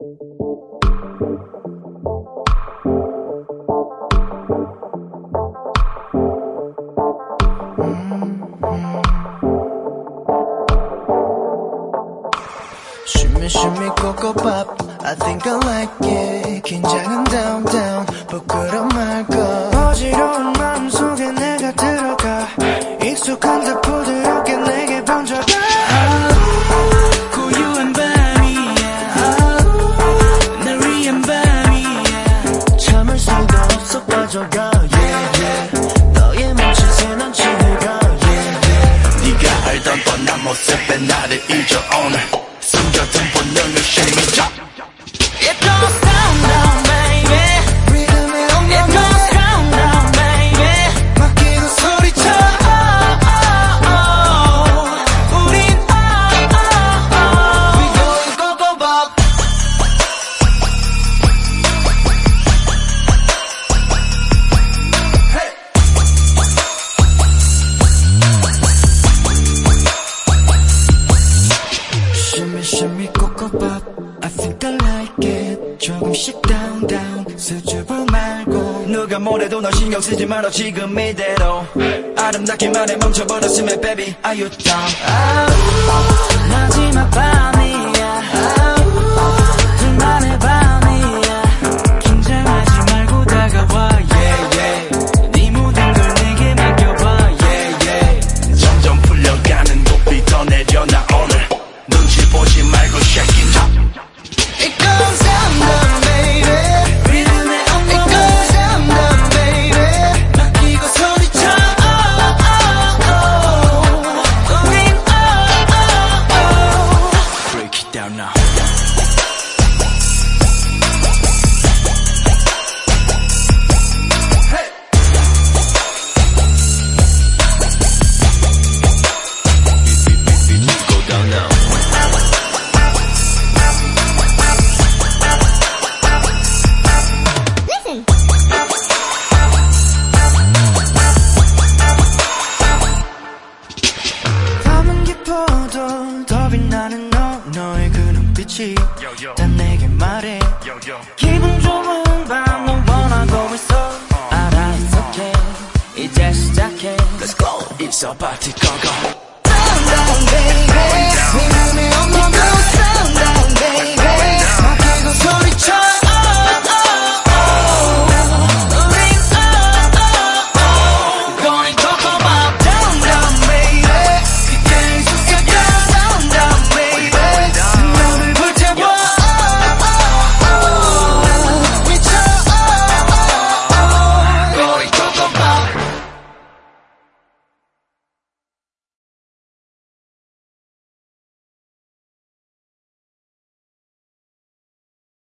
Shimmy, shimmy, cocoa pop. I think I like it. 긴장은 down, down. 내 나를 잊어오는 pop up I think I like it 조금씩 down down 수줍어 말고 누가 뭐래도 너 신경 쓰지 말어 지금 이대로 아름답기만 해 멈춰버렸으면 baby Are you dumb? no 너의 그 눈빛이 난 내게 말해. 기분 좋은 밤넌 원하고 있어. 어. 알아 it's okay 이제 시작해. Let's go. It's a party go go.